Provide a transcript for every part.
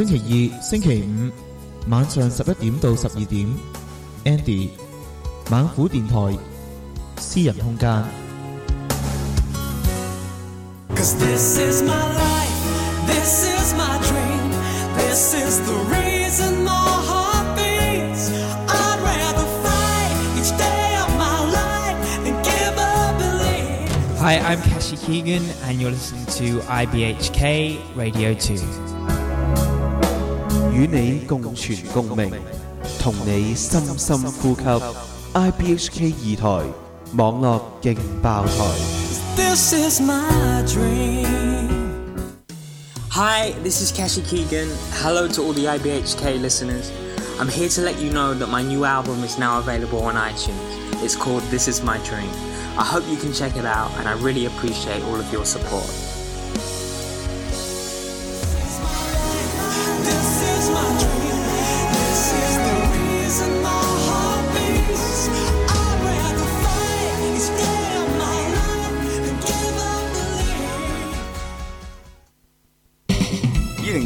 星期二、星期五晚上十一點到十二點，Andy 猛虎電台私人空間。Cause this is my life, this is my dream, this is the reason my heart beats. i Hi, I'm Cassie Keegan, and you're listening to IBHK Radio 2. 與你共存共鳴，同你深深呼吸。IBHK is my dream. Hi, this is Kashi Keegan. Hello to all the IBHK listeners. I'm here to let you know that my new album is now available on iTunes. It's called This Is My Dream. I hope you can check it out, and I really appreciate all of your support.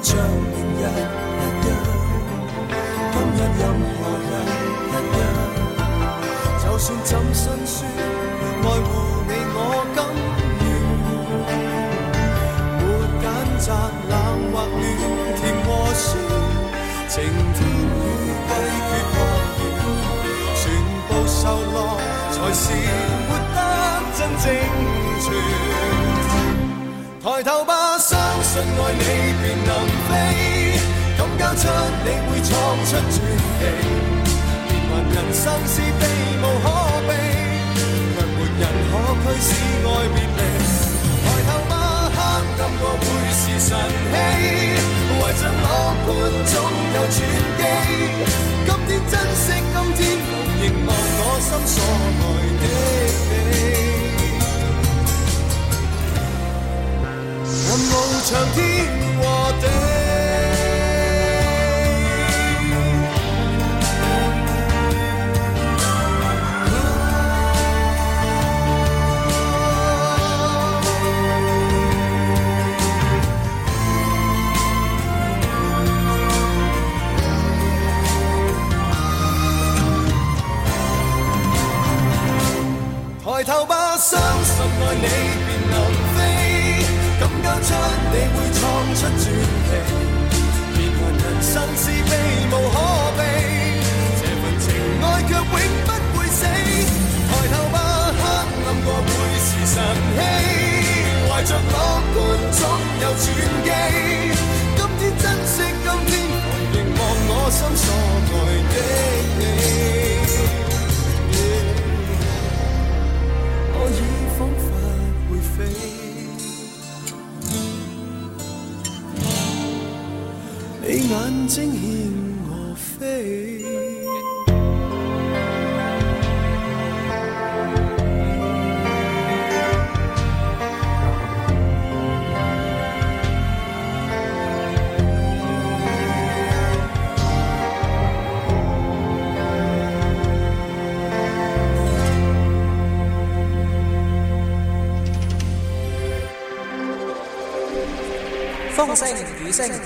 像明日一样，今日任何人一样。就算怎辛酸，爱护你我甘愿。没拣择冷或暖，甜和酸，晴天雨季缺或圆，全部受落才是活得真正全。抬头吧，相信爱你便。出你会闯出传奇，变幻人生是避无可避，却没人可推使爱别离。抬头吧，刻，感觉会是神曦，怀着乐观总有转机。今天珍惜今天，凝望我心所爱的你。任无长天和地。抬头吧，相信爱你便能飞，敢交出你会创出传奇，变幻人生是悲无可避，这份情爱却永不会死。抬头吧，黑暗过会是晨曦，怀着乐观总有转机。